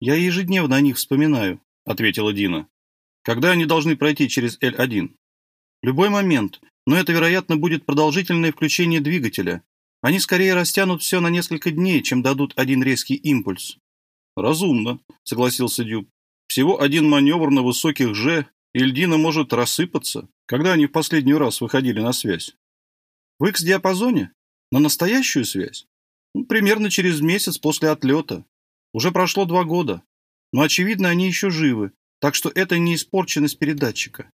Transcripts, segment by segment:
«Я ежедневно о них вспоминаю», — ответила Дина. «Когда они должны пройти через L1?» «Любой момент, но это, вероятно, будет продолжительное включение двигателя. Они скорее растянут все на несколько дней, чем дадут один резкий импульс». «Разумно», — согласился Дюб. «Всего один маневр на высоких «Ж», и льдина может рассыпаться. Когда они в последний раз выходили на связь?» «В X-диапазоне? На настоящую связь?» ну, «Примерно через месяц после отлета. Уже прошло два года. Но, очевидно, они еще живы, так что это не испорченность передатчика».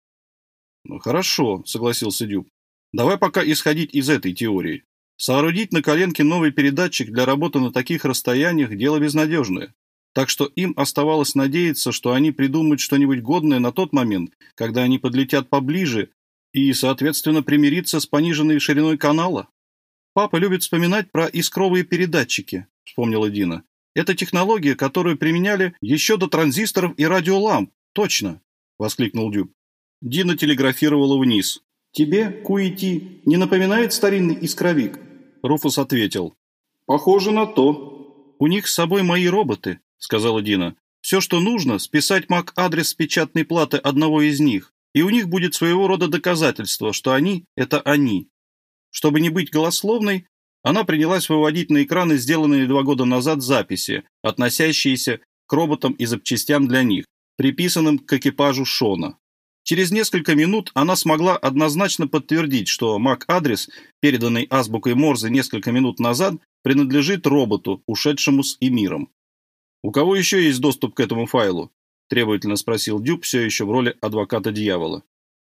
«Ну, хорошо», — согласился Дюб. «Давай пока исходить из этой теории. Соорудить на коленке новый передатчик для работы на таких расстояниях – дело безнадежное. Так что им оставалось надеяться, что они придумают что-нибудь годное на тот момент, когда они подлетят поближе и, соответственно, примириться с пониженной шириной канала. «Папа любит вспоминать про искровые передатчики», — вспомнила Дина. «Это технология, которую применяли еще до транзисторов и радиоламп. Точно!» — воскликнул Дюб. Дина телеграфировала вниз. «Тебе, Куити, не напоминает старинный искровик?» Руфус ответил. «Похоже на то. У них с собой мои роботы сказала Дина. «Все, что нужно, списать MAC-адрес с печатной платы одного из них, и у них будет своего рода доказательство, что они – это они». Чтобы не быть голословной, она принялась выводить на экраны сделанные два года назад записи, относящиеся к роботам и запчастям для них, приписанным к экипажу Шона. Через несколько минут она смогла однозначно подтвердить, что MAC-адрес, переданный азбукой Морзе несколько минут назад, принадлежит роботу, ушедшему с Эмиром. «У кого еще есть доступ к этому файлу?» – требовательно спросил Дюб, все еще в роли адвоката дьявола.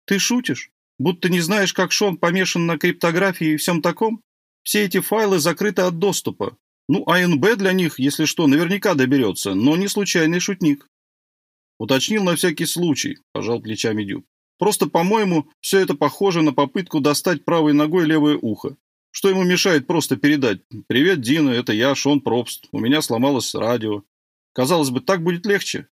«Ты шутишь? Будто не знаешь, как Шон помешан на криптографии и всем таком? Все эти файлы закрыты от доступа. Ну, АНБ для них, если что, наверняка доберется, но не случайный шутник». Уточнил на всякий случай, пожал плечами Дюб. Просто, по-моему, все это похоже на попытку достать правой ногой левое ухо. Что ему мешает просто передать «Привет, Дина, это я, Шон Пробст. У меня сломалось радио. Казалось бы, так будет легче.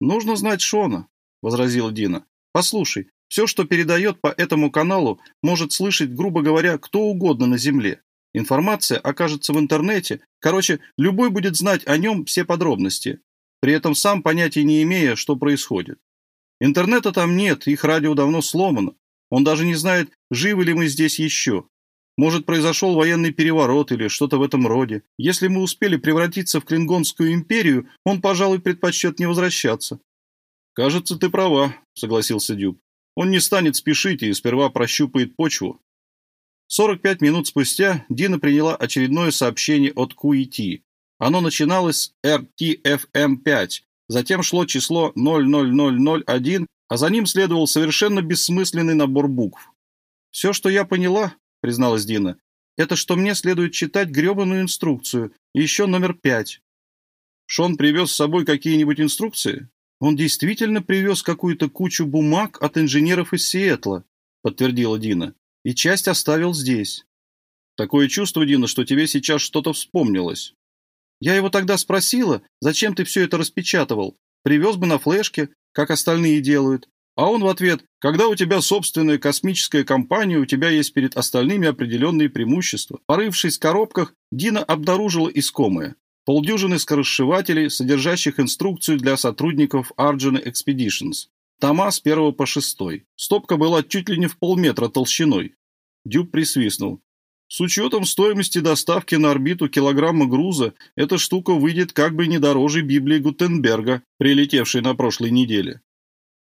Нужно знать Шона, возразила Дина. Послушай, все, что передает по этому каналу, может слышать, грубо говоря, кто угодно на Земле. Информация окажется в интернете. Короче, любой будет знать о нем все подробности, при этом сам понятия не имея, что происходит. Интернета там нет, их радио давно сломано. Он даже не знает, живы ли мы здесь еще. Может, произошел военный переворот или что-то в этом роде. Если мы успели превратиться в Клингонскую империю, он, пожалуй, предпочтет не возвращаться». «Кажется, ты права», — согласился Дюб. «Он не станет спешить и сперва прощупает почву». 45 минут спустя Дина приняла очередное сообщение от QET. Оно начиналось с RTFM5, затем шло число 00001, а за ним следовал совершенно бессмысленный набор букв. Все, что я поняла, призналась Дина. «Это что мне следует читать гребаную инструкцию. И еще номер пять». «Шон привез с собой какие-нибудь инструкции?» «Он действительно привез какую-то кучу бумаг от инженеров из Сиэтла», подтвердила Дина. «И часть оставил здесь». «Такое чувство, Дина, что тебе сейчас что-то вспомнилось». «Я его тогда спросила, зачем ты все это распечатывал? Привез бы на флешке, как остальные делают. А он в ответ, когда у тебя собственная космическая компания, у тебя есть перед остальными определенные преимущества. Порывшись в коробках, Дина обнаружила искомое. Полдюжины скоросшивателей, содержащих инструкцию для сотрудников Arjuna Expeditions. Тома с первого по шестой. Стопка была чуть ли не в полметра толщиной. Дюб присвистнул. С учетом стоимости доставки на орбиту килограмма груза, эта штука выйдет как бы не дороже Библии Гутенберга, прилетевшей на прошлой неделе.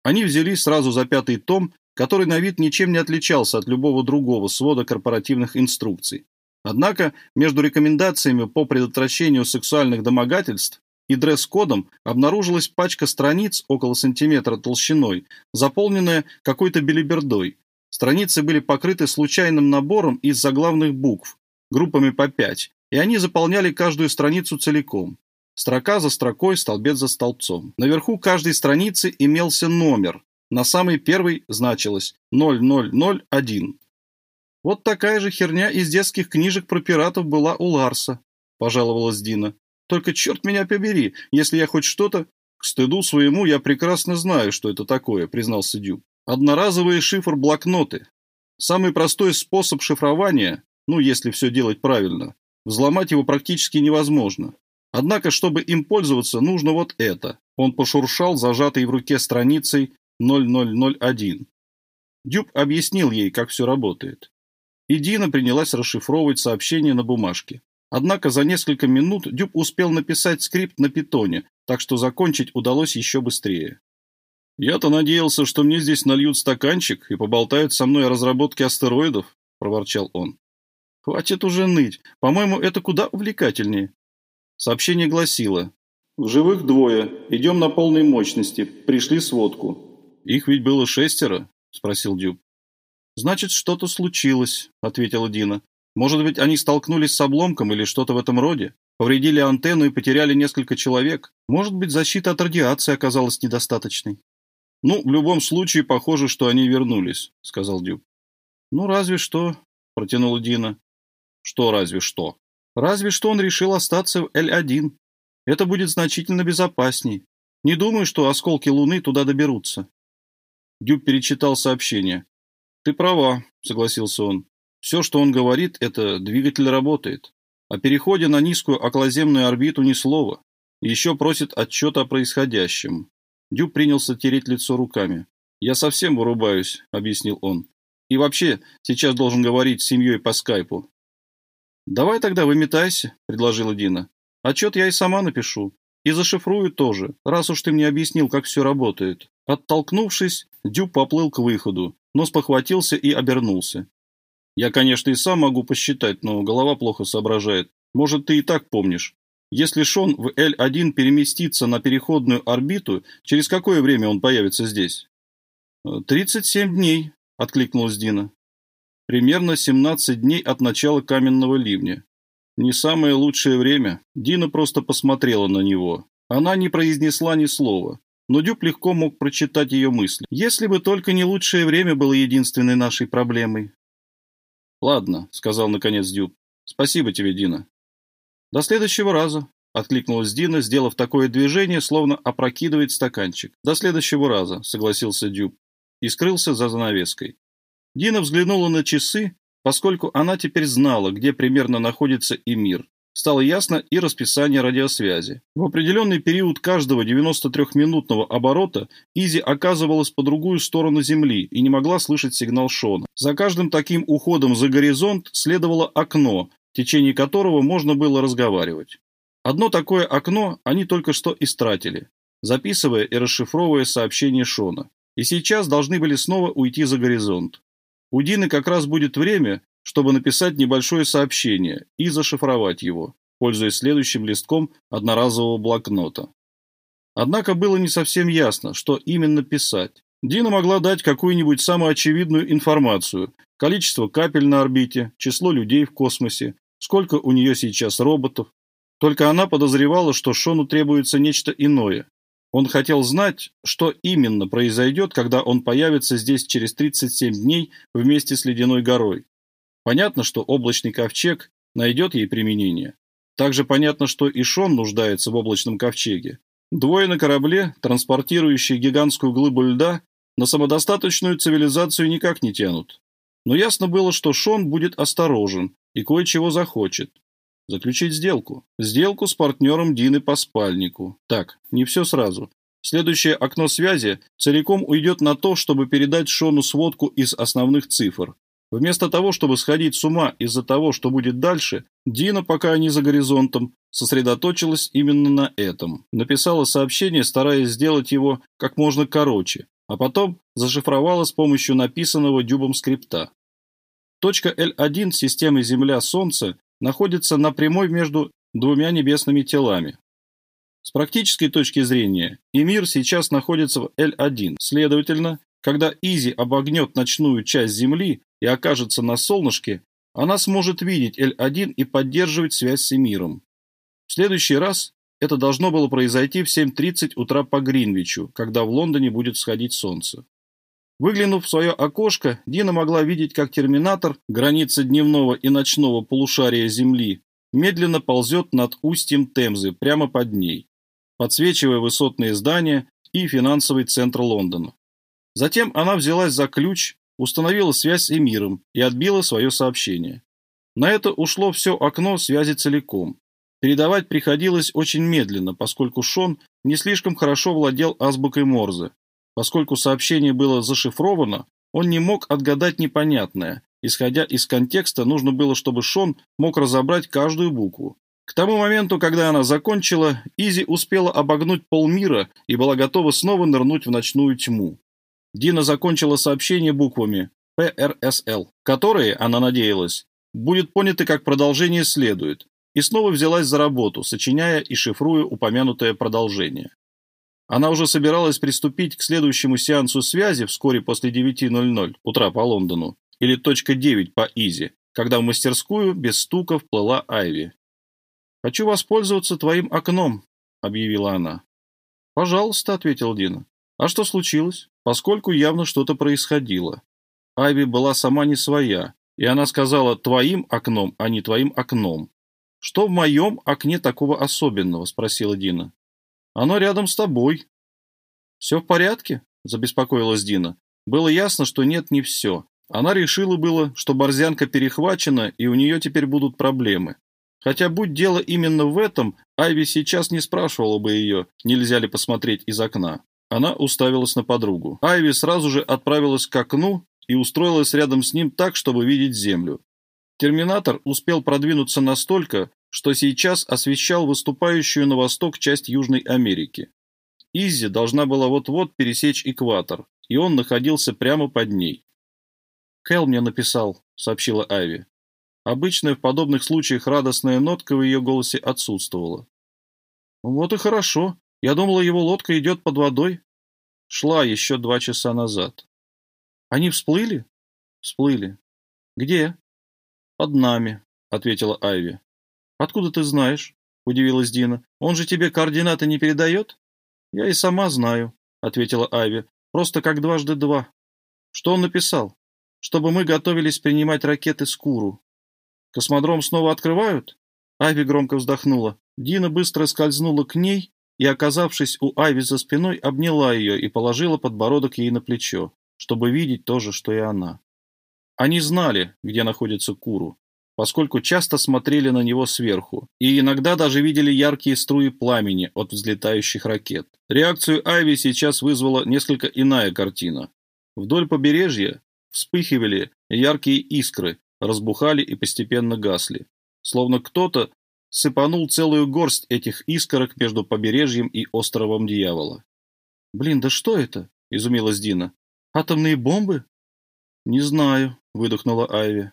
Они взялись сразу за пятый том, который на вид ничем не отличался от любого другого свода корпоративных инструкций. Однако между рекомендациями по предотвращению сексуальных домогательств и дресс-кодом обнаружилась пачка страниц около сантиметра толщиной, заполненная какой-то белибердой. Страницы были покрыты случайным набором из заглавных букв, группами по пять, и они заполняли каждую страницу целиком. Строка за строкой, столбец за столбцом. Наверху каждой страницы имелся номер. На самой первой значилось 0001. «Вот такая же херня из детских книжек про пиратов была у Ларса», – пожаловалась Дина. «Только черт меня побери, если я хоть что-то...» «К стыду своему я прекрасно знаю, что это такое», – признался Дю. «Одноразовые шифр-блокноты. Самый простой способ шифрования, ну, если все делать правильно, взломать его практически невозможно. Однако, чтобы им пользоваться, нужно вот это. Он пошуршал зажатой в руке страницей 0001. Дюб объяснил ей, как все работает. И Дина принялась расшифровывать сообщение на бумажке. Однако за несколько минут Дюб успел написать скрипт на питоне, так что закончить удалось еще быстрее. «Я-то надеялся, что мне здесь нальют стаканчик и поболтают со мной о разработке астероидов», – проворчал он. «Хватит уже ныть. По-моему, это куда увлекательнее». Сообщение гласило. «В живых двое. Идем на полной мощности. Пришли сводку». «Их ведь было шестеро?» – спросил Дюб. «Значит, что-то случилось», – ответила Дина. «Может быть, они столкнулись с обломком или что-то в этом роде? Повредили антенну и потеряли несколько человек? Может быть, защита от радиации оказалась недостаточной?» «Ну, в любом случае, похоже, что они вернулись», — сказал Дюб. «Ну, разве что», — протянула Дина. «Что разве что?» «Разве что он решил остаться в Л-1. Это будет значительно безопасней. Не думаю, что осколки Луны туда доберутся». Дюб перечитал сообщение. «Ты права», — согласился он. «Все, что он говорит, это двигатель работает. О переходе на низкую околоземную орбиту ни слова. Еще просит отчет о происходящем. Дюб принялся тереть лицо руками. «Я совсем вырубаюсь», — объяснил он. «И вообще, сейчас должен говорить с семьей по скайпу». «Давай тогда выметайся», — предложила Дина. «Отчет я и сама напишу. И зашифрую тоже, раз уж ты мне объяснил, как все работает». Оттолкнувшись, Дюб поплыл к выходу, но спохватился и обернулся. «Я, конечно, и сам могу посчитать, но голова плохо соображает. Может, ты и так помнишь. Если Шон в L1 переместится на переходную орбиту, через какое время он появится здесь? «Тридцать семь дней», — откликнулась Дина. «Примерно 17 дней от начала каменного ливня. Не самое лучшее время. Дина просто посмотрела на него. Она не произнесла ни слова, но Дюб легко мог прочитать ее мысли. Если бы только не лучшее время было единственной нашей проблемой. «Ладно», — сказал наконец Дюб. «Спасибо тебе, Дина. «До следующего раза», — откликнулась Дина, сделав такое движение, словно опрокидывает стаканчик. «До следующего раза», — согласился Дюб и скрылся за занавеской. Дина взглянула на часы, поскольку она теперь знала, где примерно находится и мир. Стало ясно и расписание радиосвязи. В определенный период каждого 93-минутного оборота Изи оказывалась по другую сторону Земли и не могла слышать сигнал Шона. За каждым таким уходом за горизонт следовало окно, в течение которого можно было разговаривать. Одно такое окно они только что истратили, записывая и расшифровывая сообщение Шона. И сейчас должны были снова уйти за горизонт. У Дины как раз будет время, чтобы написать небольшое сообщение и зашифровать его, пользуясь следующим листком одноразового блокнота. Однако было не совсем ясно, что именно писать. Дина могла дать какую-нибудь самую очевидную информацию, количество капель на орбите, число людей в космосе, сколько у нее сейчас роботов. Только она подозревала, что Шону требуется нечто иное. Он хотел знать, что именно произойдет, когда он появится здесь через 37 дней вместе с Ледяной горой. Понятно, что облачный ковчег найдет ей применение. Также понятно, что и Шон нуждается в облачном ковчеге. Двое на корабле, транспортирующие гигантскую глыбу льда, на самодостаточную цивилизацию никак не тянут. Но ясно было, что Шон будет осторожен и кое-чего захочет. Заключить сделку. Сделку с партнером Дины по спальнику. Так, не все сразу. Следующее окно связи целиком уйдет на то, чтобы передать Шону сводку из основных цифр. Вместо того, чтобы сходить с ума из-за того, что будет дальше, Дина, пока они за горизонтом, сосредоточилась именно на этом. Написала сообщение, стараясь сделать его как можно короче, а потом зашифровала с помощью написанного дюбом скрипта. Точка L1 системы Земля-Солнце находится на прямой между двумя небесными телами. С практической точки зрения, и мир сейчас находится в L1. Следовательно, когда Изи обогнет ночную часть Земли и окажется на солнышке, она сможет видеть L1 и поддерживать связь с миром. В следующий раз это должно было произойти в 7.30 утра по Гринвичу, когда в Лондоне будет сходить солнце. Выглянув в свое окошко, Дина могла видеть, как терминатор, граница дневного и ночного полушария Земли, медленно ползет над устьем Темзы прямо под ней, подсвечивая высотные здания и финансовый центр Лондона. Затем она взялась за ключ, установила связь с Эмиром и отбила свое сообщение. На это ушло все окно связи целиком. Передавать приходилось очень медленно, поскольку Шон не слишком хорошо владел азбукой Морзе. Поскольку сообщение было зашифровано, он не мог отгадать непонятное. Исходя из контекста, нужно было, чтобы Шон мог разобрать каждую букву. К тому моменту, когда она закончила, Изи успела обогнуть полмира и была готова снова нырнуть в ночную тьму. Дина закончила сообщение буквами ПРСЛ, которые, она надеялась, будет поняты как продолжение следует, и снова взялась за работу, сочиняя и шифруя упомянутое продолжение. Она уже собиралась приступить к следующему сеансу связи вскоре после 9.00 утра по Лондону, или точка 9 по Изи, когда в мастерскую без стука вплыла Айви. «Хочу воспользоваться твоим окном», — объявила она. «Пожалуйста», — ответил Дина. «А что случилось?» Поскольку явно что-то происходило. Айви была сама не своя, и она сказала «твоим окном, а не твоим окном». «Что в моем окне такого особенного?» — спросила Дина. «Оно рядом с тобой». «Все в порядке?» — забеспокоилась Дина. Было ясно, что нет, не все. Она решила было, что борзянка перехвачена, и у нее теперь будут проблемы. Хотя, будь дело именно в этом, Айви сейчас не спрашивала бы ее, нельзя ли посмотреть из окна. Она уставилась на подругу. Айви сразу же отправилась к окну и устроилась рядом с ним так, чтобы видеть землю. Терминатор успел продвинуться настолько, что сейчас освещал выступающую на восток часть Южной Америки. Изи должна была вот-вот пересечь экватор, и он находился прямо под ней. «Кэл мне написал», — сообщила Айви. Обычная в подобных случаях радостная нотка в ее голосе отсутствовала. «Вот и хорошо. Я думала, его лодка идет под водой. Шла еще два часа назад». «Они всплыли?» «Всплыли». «Где?» «Под нами», — ответила Айви. «Откуда ты знаешь?» — удивилась Дина. «Он же тебе координаты не передает?» «Я и сама знаю», — ответила Айви. «Просто как дважды два». «Что он написал?» «Чтобы мы готовились принимать ракеты с Куру». Космодром снова открывают?» Айви громко вздохнула. Дина быстро скользнула к ней и, оказавшись у Айви за спиной, обняла ее и положила подбородок ей на плечо, чтобы видеть то же, что и она. Они знали, где находится Куру, поскольку часто смотрели на него сверху, и иногда даже видели яркие струи пламени от взлетающих ракет. Реакцию Айви сейчас вызвала несколько иная картина. Вдоль побережья вспыхивали яркие искры, разбухали и постепенно гасли. Словно кто-то сыпанул целую горсть этих искорок между побережьем и островом Дьявола. «Блин, да что это?» – изумилась Дина. «Атомные бомбы?» «Не знаю», – выдохнула Айви.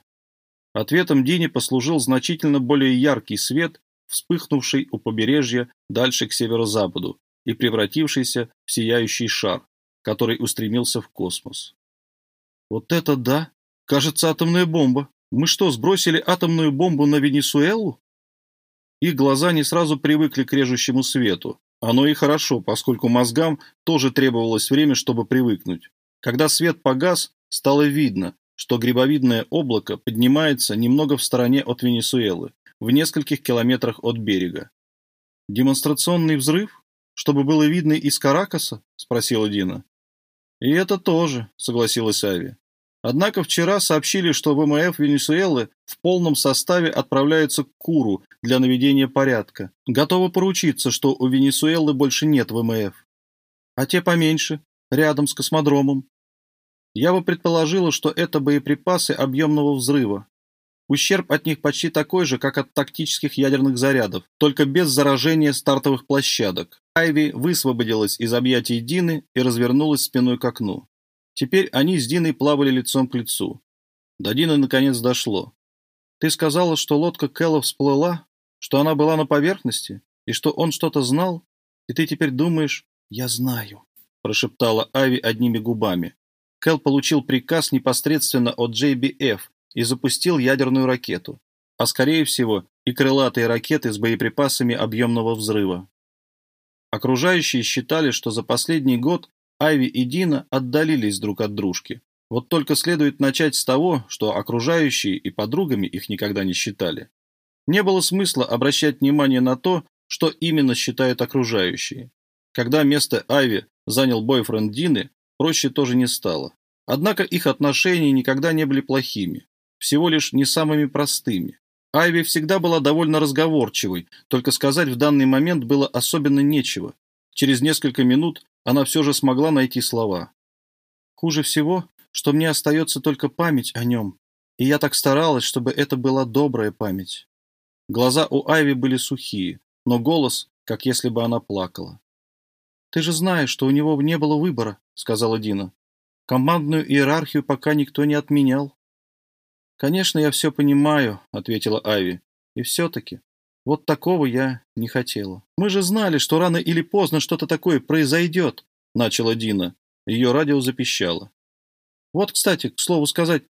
Ответом Дине послужил значительно более яркий свет, вспыхнувший у побережья дальше к северо-западу и превратившийся в сияющий шар, который устремился в космос. «Вот это да! Кажется, атомная бомба!» Мы что, сбросили атомную бомбу на Венесуэлу? Их глаза не сразу привыкли к режущему свету. Оно и хорошо, поскольку мозгам тоже требовалось время, чтобы привыкнуть. Когда свет погас, стало видно, что грибовидное облако поднимается немного в стороне от Венесуэлы, в нескольких километрах от берега. «Демонстрационный взрыв? Чтобы было видно из Каракаса?» – спросила Дина. «И это тоже», – согласилась Ави. Однако вчера сообщили, что ВМФ Венесуэлы в полном составе отправляются к Куру для наведения порядка. Готовы поручиться, что у Венесуэлы больше нет ВМФ. А те поменьше, рядом с космодромом. Я бы предположила, что это боеприпасы объемного взрыва. Ущерб от них почти такой же, как от тактических ядерных зарядов, только без заражения стартовых площадок. Айви высвободилась из объятий Дины и развернулась спиной к окну. Теперь они с Диной плавали лицом к лицу. До Дины наконец дошло. «Ты сказала, что лодка Кэлла всплыла, что она была на поверхности, и что он что-то знал, и ты теперь думаешь, я знаю», – прошептала Ави одними губами. Кэл получил приказ непосредственно от JBF и запустил ядерную ракету, а скорее всего и крылатые ракеты с боеприпасами объемного взрыва. Окружающие считали, что за последний год Айви и Дина отдалились друг от дружки. Вот только следует начать с того, что окружающие и подругами их никогда не считали. Не было смысла обращать внимание на то, что именно считают окружающие. Когда место Айви занял бойфренд Дины, проще тоже не стало. Однако их отношения никогда не были плохими, всего лишь не самыми простыми. Айви всегда была довольно разговорчивой, только сказать в данный момент было особенно нечего. Через несколько минут она все же смогла найти слова. «Хуже всего, что мне остается только память о нем, и я так старалась, чтобы это была добрая память». Глаза у Айви были сухие, но голос, как если бы она плакала. «Ты же знаешь, что у него не было выбора», — сказала Дина. «Командную иерархию пока никто не отменял». «Конечно, я все понимаю», — ответила Айви. «И все-таки, вот такого я не хотела. Мы же знали, что рано или поздно что-то такое произойдет», — начала Дина. Ее радио запищало. «Вот, кстати, к слову сказать,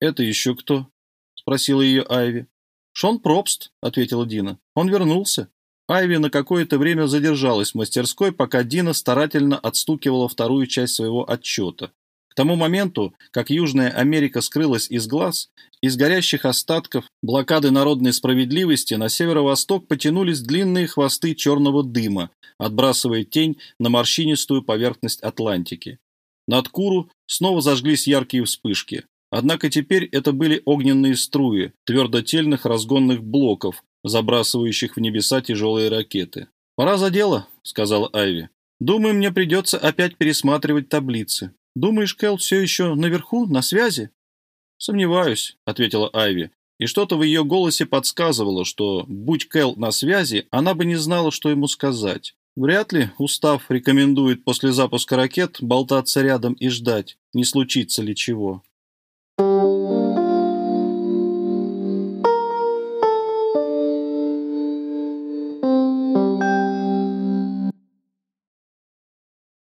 это еще кто?» — спросила ее Айви. «Шон Пробст», — ответила Дина. «Он вернулся». Айви на какое-то время задержалась в мастерской, пока Дина старательно отстукивала вторую часть своего отчета. К тому моменту, как Южная Америка скрылась из глаз, из горящих остатков блокады народной справедливости на северо-восток потянулись длинные хвосты черного дыма, отбрасывая тень на морщинистую поверхность Атлантики. Над Куру снова зажглись яркие вспышки. Однако теперь это были огненные струи твердотельных разгонных блоков, забрасывающих в небеса тяжелые ракеты. «Пора за дело», — сказала Айви. «Думаю, мне придется опять пересматривать таблицы. Думаешь, Кэл все еще наверху, на связи?» «Сомневаюсь», — ответила Айви, и что-то в ее голосе подсказывало, что, будь Кэл на связи, она бы не знала, что ему сказать. Вряд ли устав рекомендует после запуска ракет болтаться рядом и ждать, не случится ли чего.